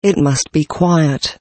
It must be quiet.